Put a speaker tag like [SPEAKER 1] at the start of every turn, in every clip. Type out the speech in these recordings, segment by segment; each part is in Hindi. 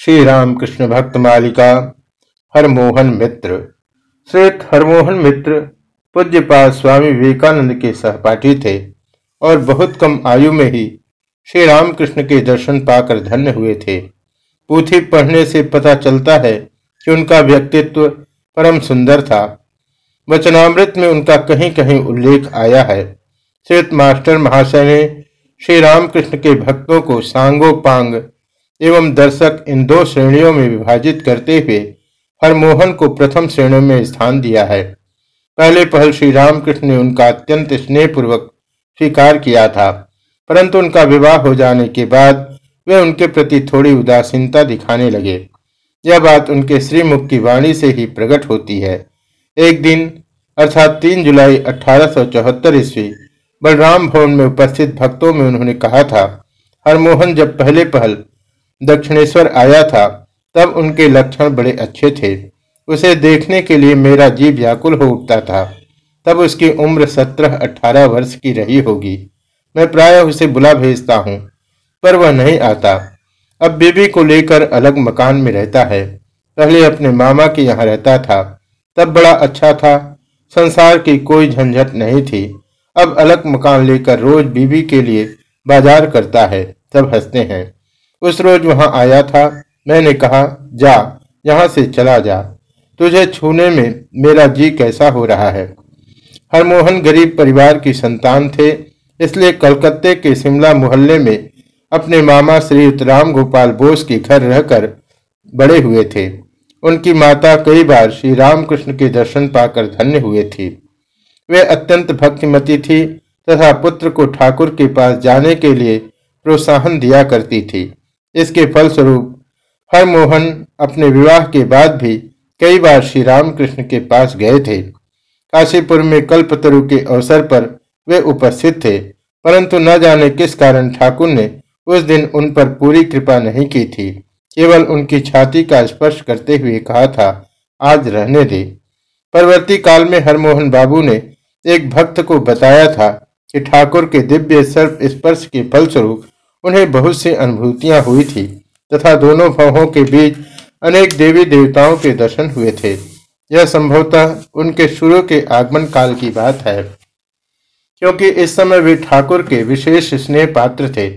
[SPEAKER 1] श्री रामकृष्ण भक्त मालिका, हरमोहन मित्र। श्रेष्ठ हरमोहन मित्र पूज्यपाल स्वामी विवेकानंद के सहपाठी थे और बहुत कम आयु में ही श्री रामकृष्ण के दर्शन पाकर धन्य हुए थे। पूथी पढ़ने से पता चलता है कि उनका व्यक्तित्व परम सुंदर था। वचनामृत में उनका कहीं कहीं उल्लेख आया है। श्रेष्ठ मास्टर महाशय ने श्री रामकृष्ण के भक्तों को सांगो पांग एवं दर्शक इन दो श्रेणियों में विभाजित करते हुए हरमोहन को प्रथम श्रेणी में स्थान दिया है। पहले पहल श्री रामकृष्ण ने उनका अत्यंत स्नेहपूर्वक स्वीकार किया था, परंतु उनका विवाह हो जाने के बाद वे उनके प्रति थोड़ी उदासीनता दिखाने लगे। यह बात उनके श्रीमुख की वाणी से ही प्रकट होती है। एक दिन, अर्थात तीन जुलाई अठारह ईस्वी, बलराम भवन में उपस्थित भक्तों में उन्होंने कहा था, हरमोहन, जब पहले पहल दक्षिणेश्वर आया था, तब उनके लक्षण बड़े अच्छे थे। उसे देखने के लिए मेरा जी व्याकुल हो उठता था। तब उसकी उम्र सत्रह अठारह वर्ष की रही होगी। मैं प्राय उसे बुला भेजता हूँ, पर वह नहीं आता। अब बीबी को लेकर अलग मकान में रहता है। पहले अपने मामा के यहाँ रहता था। तब बड़ा अच्छा था। संसार की कोई झंझट नहीं थी। अब अलग मकान लेकर रोज बीबी के लिए बाज़ार करता है सब हँसते हैं। उस रोज वहाँ आया था। मैंने कहा, जा, यहाँ से चला जा। तुझे छूने में मेरा जी कैसा हो रहा है? हरमोहन गरीब परिवार की संतान थे, इसलिए कलकत्ते के शिमला मोहल्ले में अपने मामा श्री राम गोपाल बोस के घर रहकर बड़े हुए थे। उनकी माता कई बार श्री रामकृष्ण के दर्शन पाकर धन्य हुए थी। वे अत्यंत भक्तिमती थी तथा पुत्र को ठाकुर के पास जाने के लिए प्रोत्साहन दिया करती थी। इसके फलस्वरूप हरमोहन अपने विवाह के बाद भी कई बार श्री रामकृष्ण के पास गए थे। काशीपुर में कल्पतरु के अवसर पर वे उपस्थित थे, परंतु न जाने किस कारण ठाकुर ने उस दिन उन पर पूरी कृपा नहीं की थी। केवल उनकी छाती का स्पर्श करते हुए कहा था, आज रहने दे। परवर्ती काल में हरमोहन बाबू ने एक भक्त को बताया था कि ठाकुर के दिव्य सर्प स्पर्श के फलस्वरूप उन्हें बहुत सी अनुभूतियाँ हुई थी तथा दोनों भावों के बीच अनेक देवी देवताओं के दर्शन हुए थे। यह संभवतः उनके शुरू के आगमन काल की बात है। क्योंकि इस समय वे ठाकुर के विशेष स्नेह पात्र थे।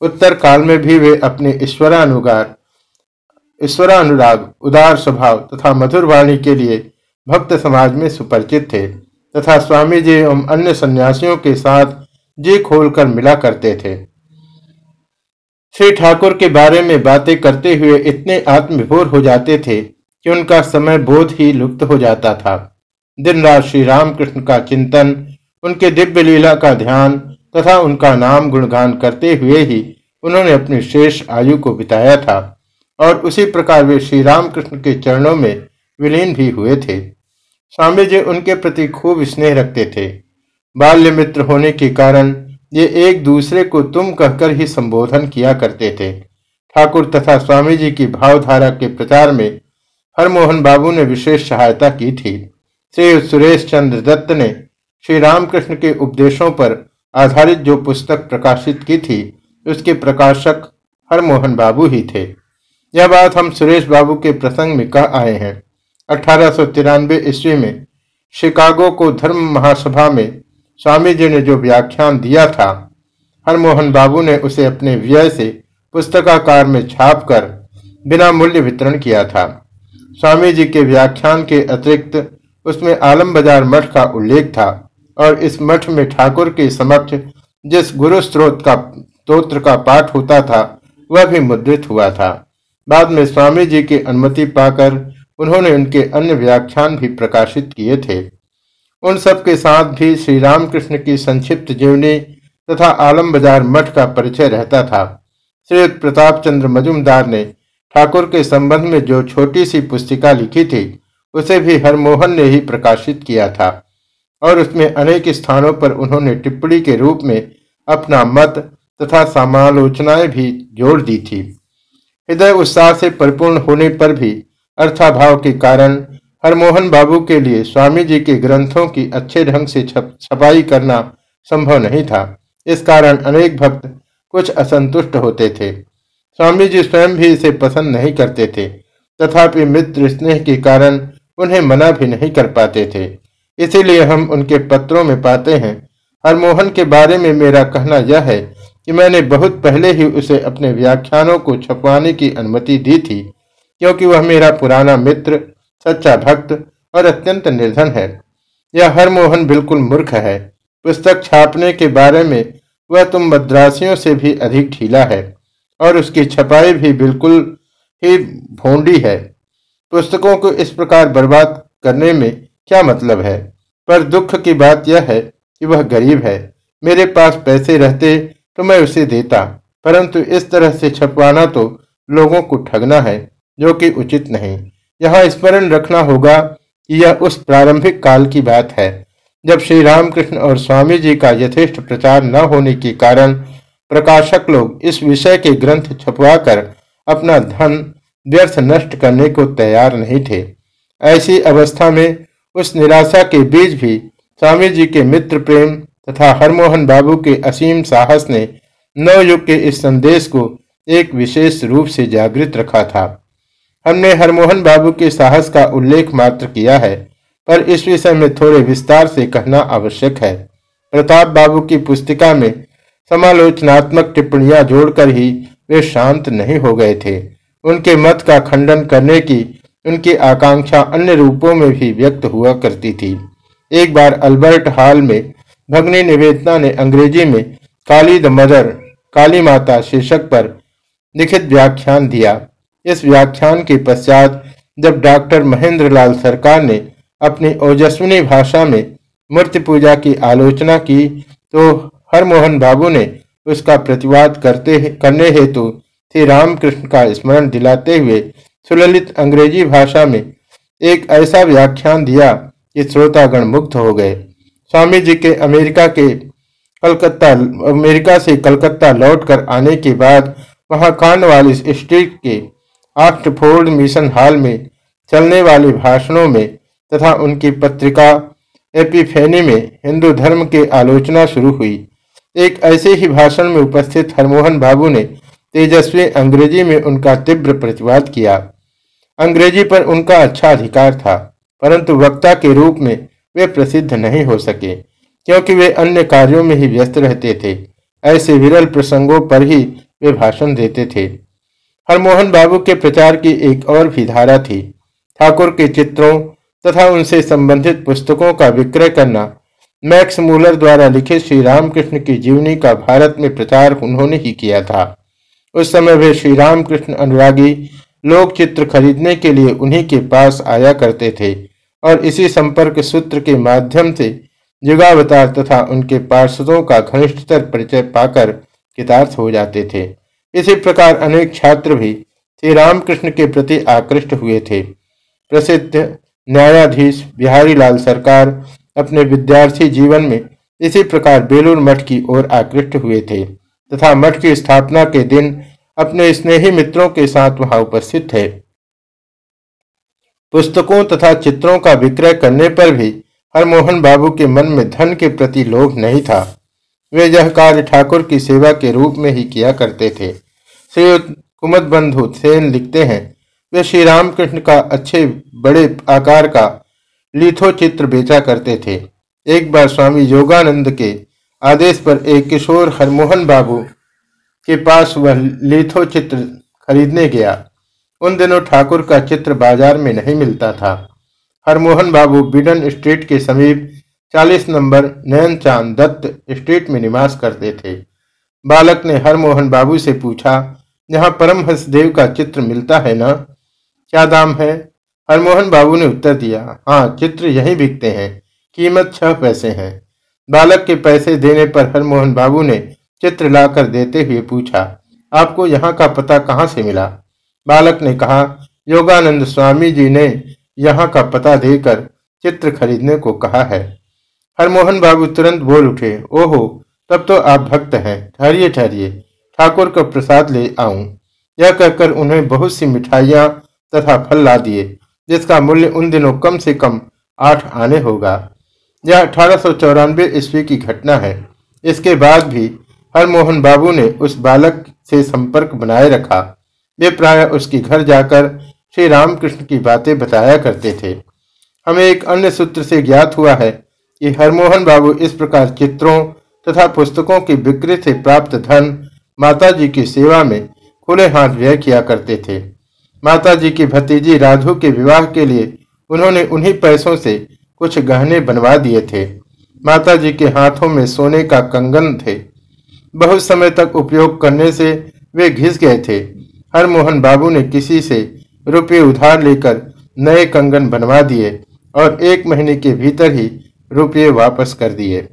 [SPEAKER 1] उत्तर काल में भी वे अपने ईश्वरानुगार, ईश्वरानुराग, उदार स्वभाव तथा मधुर वाणी के लिए भक्त समाज में सुपरिचित थे तथा स्वामी जी एवं अन्य सन्यासियों के साथ जी खोलकर मिला करते थे। श्री ठाकुर के बारे में बातें करते हुए इतने आत्मविभोर हो जाते थे कि उनका समय बोध ही लुप्त हो जाता था। दिन रात श्री रामकृष्ण का चिंतन, उनके दिव्य लीला का ध्यान तथा उनका नाम गुणगान करते हुए ही उन्होंने अपनी शेष आयु को बिताया था और उसी प्रकार वे श्री रामकृष्ण के चरणों में विलीन भी हुए थे। स्वामी जी उनके प्रति खूब स्नेह रखते थे। बाल्य मित्र होने के कारण ये एक दूसरे को तुम कहकर ही संबोधन किया करते थे। ठाकुर तथा स्वामी जी की भावधारा के प्रचार में हरमोहन बाबू ने विशेष सहायता की थी। श्री सुरेश चंद्र दत्त ने श्री रामकृष्ण के उपदेशों पर आधारित जो पुस्तक प्रकाशित की थी, उसके प्रकाशक हरमोहन बाबू ही थे। यह बात हम सुरेश बाबू के प्रसंग में कह आए हैं। अठारह सौ तिरानवे ईस्वी में शिकागो को धर्म महासभा में स्वामी जी ने जो व्याख्यान दिया था, हरमोहन बाबू ने उसे अपने व्यय से पुस्तकाकार में छाप कर बिना मूल्य वितरण किया था। स्वामी जी के व्याख्यान के अतिरिक्त उसमें आलम बाज़ार मठ का उल्लेख था और इस मठ में ठाकुर के समक्ष जिस गुरु स्त्रोत का स्त्रोत्र का पाठ होता था, वह भी मुद्रित हुआ था। बाद में स्वामी जी की अनुमति पाकर उन्होंने उनके अन्य व्याख्यान भी प्रकाशित किए थे। उन सब के साथ भी श्री रामकृष्ण की संक्षिप्त जीवनी तथा आलम बाज़ार मठ का परिचय रहता था। श्री प्रताप चंद्र मजुमदार ने ठाकुर के संबंध में जो छोटी सी पुस्तिका लिखी थी, उसे भी हरमोहन ने ही प्रकाशित किया था और उसमें अनेक स्थानों पर उन्होंने टिप्पणी के रूप में अपना मत तथा समालोचनाएँ भी जोड़ दी थी। हृदय उत्साह से परिपूर्ण होने पर भी अर्थाभाव के कारण हरमोहन बाबू के लिए स्वामी जी के ग्रंथों की अच्छे ढंग से छप, छपाई करना संभव नहीं था। इस कारण अनेक भक्त कुछ असंतुष्ट होते थे। स्वामी जी स्वयं भी इसे पसंद नहीं करते थे। तथापि मित्र स्नेह के कारण उन्हें मना भी नहीं कर पाते थे। इसीलिए हम उनके पत्रों में पाते हैं। हरमोहन के बारे में मेरा कहना यह है कि मैंने बहुत पहले ही उसे अपने व्याख्यानों को छपवाने की अनुमति दी थी क्योंकि वह मेरा पुराना मित्र सच्चा भक्त और अत्यंत निर्धन है। यह हरमोहन बिल्कुल मूर्ख है। पुस्तक छापने के बारे में वह तुम मद्रासियों से भी अधिक ढीला है और उसकी छपाई भी बिल्कुल ही भोंडी है। पुस्तकों को इस प्रकार बर्बाद करने में क्या मतलब है? पर दुख की बात यह है कि वह गरीब है। मेरे पास पैसे रहते तो मैं उसे देता, परंतु इस तरह से छपवाना तो लोगों को ठगना है, जो कि उचित नहीं। यहाँ स्मरण रखना होगा कि यह उस प्रारंभिक काल की बात है। जब श्री रामकृष्ण और स्वामी जी का यथेष्ट प्रचार न होने के कारण प्रकाशक लोग इस विषय के ग्रंथ छपवाकर अपना धन व्यर्थ नष्ट करने को तैयार नहीं थे। ऐसी अवस्था में उस निराशा के बीच भी स्वामी जी के मित्र प्रेम तथा हरमोहन बाबू के असीम साहस ने नवयुग के इस संदेश को एक विशेष रूप से जागृत रखा था। हमने हरमोहन बाबू के साहस का उल्लेख मात्र किया है, पर इस विषय में थोड़े विस्तार से कहना आवश्यक है। प्रताप बाबू की पुस्तिका में समालोचनात्मक टिप्पणियाँ जोड़कर ही वे शांत नहीं हो गए थे। उनके मत का खंडन करने की उनकी आकांक्षा अन्य रूपों में भी व्यक्त हुआ करती थी। एक बार अल्बर्ट हॉल में भगनी निवेदना ने अंग्रेज़ी में काली द मदर, काली माता शीर्षक पर लिखित व्याख्यान दिया। इस व्याख्यान के पश्चात जब डॉक्टर महेंद्र लाल सरकार ने अपनी ओजस्विनी भाषा में मूर्ति पूजा की आलोचना की तो हरमोहन बाबू ने उसका प्रतिवाद करते करने हेतु श्री रामकृष्ण का स्मरण दिलाते हुए सुललित अंग्रेज़ी भाषा में एक ऐसा व्याख्यान दिया कि श्रोतागण मुक्त हो गए। स्वामी जी के अमेरिका के कलकत्ता, अमेरिका से कलकत्ता लौटकर आने के बाद वहाँ कांडवाली स्ट्रीट के ऑक्सफोर्ड मिशन हॉल में चलने वाले भाषणों में तथा उनकी पत्रिका एपिफेनी में हिंदू धर्म की आलोचना शुरू हुई। एक ऐसे ही भाषण में उपस्थित हरमोहन बाबू ने तेजस्वी अंग्रेज़ी में उनका तीव्र प्रतिवाद किया। अंग्रेज़ी पर उनका अच्छा अधिकार था, परंतु वक्ता के रूप में वे प्रसिद्ध नहीं हो सके, क्योंकि वे अन्य कार्यों में ही व्यस्त रहते थे। ऐसे विरल प्रसंगों पर ही वे भाषण देते थे। हरमोहन बाबू के प्रचार की एक और भी धारा थी। ठाकुर के चित्रों तथा उनसे संबंधित पुस्तकों का विक्रय करना, मैक्स मूलर द्वारा लिखित श्री रामकृष्ण की जीवनी का भारत में प्रचार उन्होंने ही किया था। उस समय वे श्री रामकृष्ण अनुरागी लोक चित्र खरीदने के लिए उन्हीं के पास आया करते थे और इसी संपर्क सूत्र के माध्यम से युगावतार तथा उनके पार्षदों का घनिष्ठतर परिचय पाकर कितार्थ हो जाते थे। इसी प्रकार अनेक छात्र भी श्री रामकृष्ण के प्रति आकृष्ट हुए थे। प्रसिद्ध न्यायाधीश बिहारी लाल सरकार अपने विद्यार्थी जीवन में इसी प्रकार बेलूर मठ की ओर आकृष्ट हुए थे तथा मठ की स्थापना के दिन अपने स्नेही मित्रों के साथ वहाँ उपस्थित थे। पुस्तकों तथा चित्रों का विक्रय करने पर भी हरमोहन बाबू के मन में धन के प्रति लोभ नहीं था। वे यह कार्य ठाकुर की सेवा के रूप में ही किया करते थे। श्री कुमद बंधु सेन लिखते हैं। वे श्री रामकृष्ण का अच्छे बड़े आकार का लिथो चित्र बेचा करते थे। एक बार स्वामी योगानंद के आदेश पर एक किशोर हरमोहन बाबू के पास वह लिथो चित्र खरीदने गया। उन दिनों ठाकुर का चित्र बाज़ार में नहीं मिलता था। हरमोहन बाबू बिडन स्ट्रीट के समीप 40 नंबर नयन चाँद दत्त स्ट्रीट में निवास करते थे। बालक ने हरमोहन बाबू से पूछा यहाँ परमहंस देव का चित्र मिलता है ना? क्या दाम है? हरमोहन बाबू ने उत्तर दिया हाँ चित्र यही बिकते हैं। कीमत छह पैसे हैं। बालक के पैसे देने पर हरमोहन बाबू ने चित्र लाकर देते हुए पूछा, आपको यहाँ का पता कहाँ से मिला? बालक ने कहा, योगानंद स्वामी जी ने यहाँ का पता देकर चित्र खरीदने को कहा है। हरमोहन बाबू तुरंत बोल उठे, ओहो, तब तो आप भक्त हैं, ठहरिए ठहरिए। ठाकुर का प्रसाद ले आऊँ। यह कहकर उन्हें बहुत सी मिठाइयाँ तथा फल ला दिए, जिसका मूल्य उन दिनों कम से कम आठ आने होगा। यह अठारह सौ चौरानवे ईस्वी की घटना है। इसके बाद भी हरमोहन बाबू ने उस बालक से संपर्क बनाए रखा। वे प्राय उसके घर जाकर श्री रामकृष्ण की बातें बताया करते थे। हमें एक अन्य सूत्र से ज्ञात हुआ है कि हरमोहन बाबू इस प्रकार चित्रों तथा पुस्तकों की बिक्री से प्राप्त धन माता जी की सेवा में खुले हाथ व्यय किया करते थे। माता जी की भतीजी राधु के विवाह के लिए उन्होंने उन्हीं पैसों से कुछ गहने बनवा दिए थे। माता जी के हाथों में सोने का कंगन थे। बहुत समय तक उपयोग करने से वे घिस गए थे। हरमोहन बाबू ने किसी से रुपये उधार लेकर नए कंगन बनवा दिए और एक महीने के भीतर ही रुपये वापस कर दिए।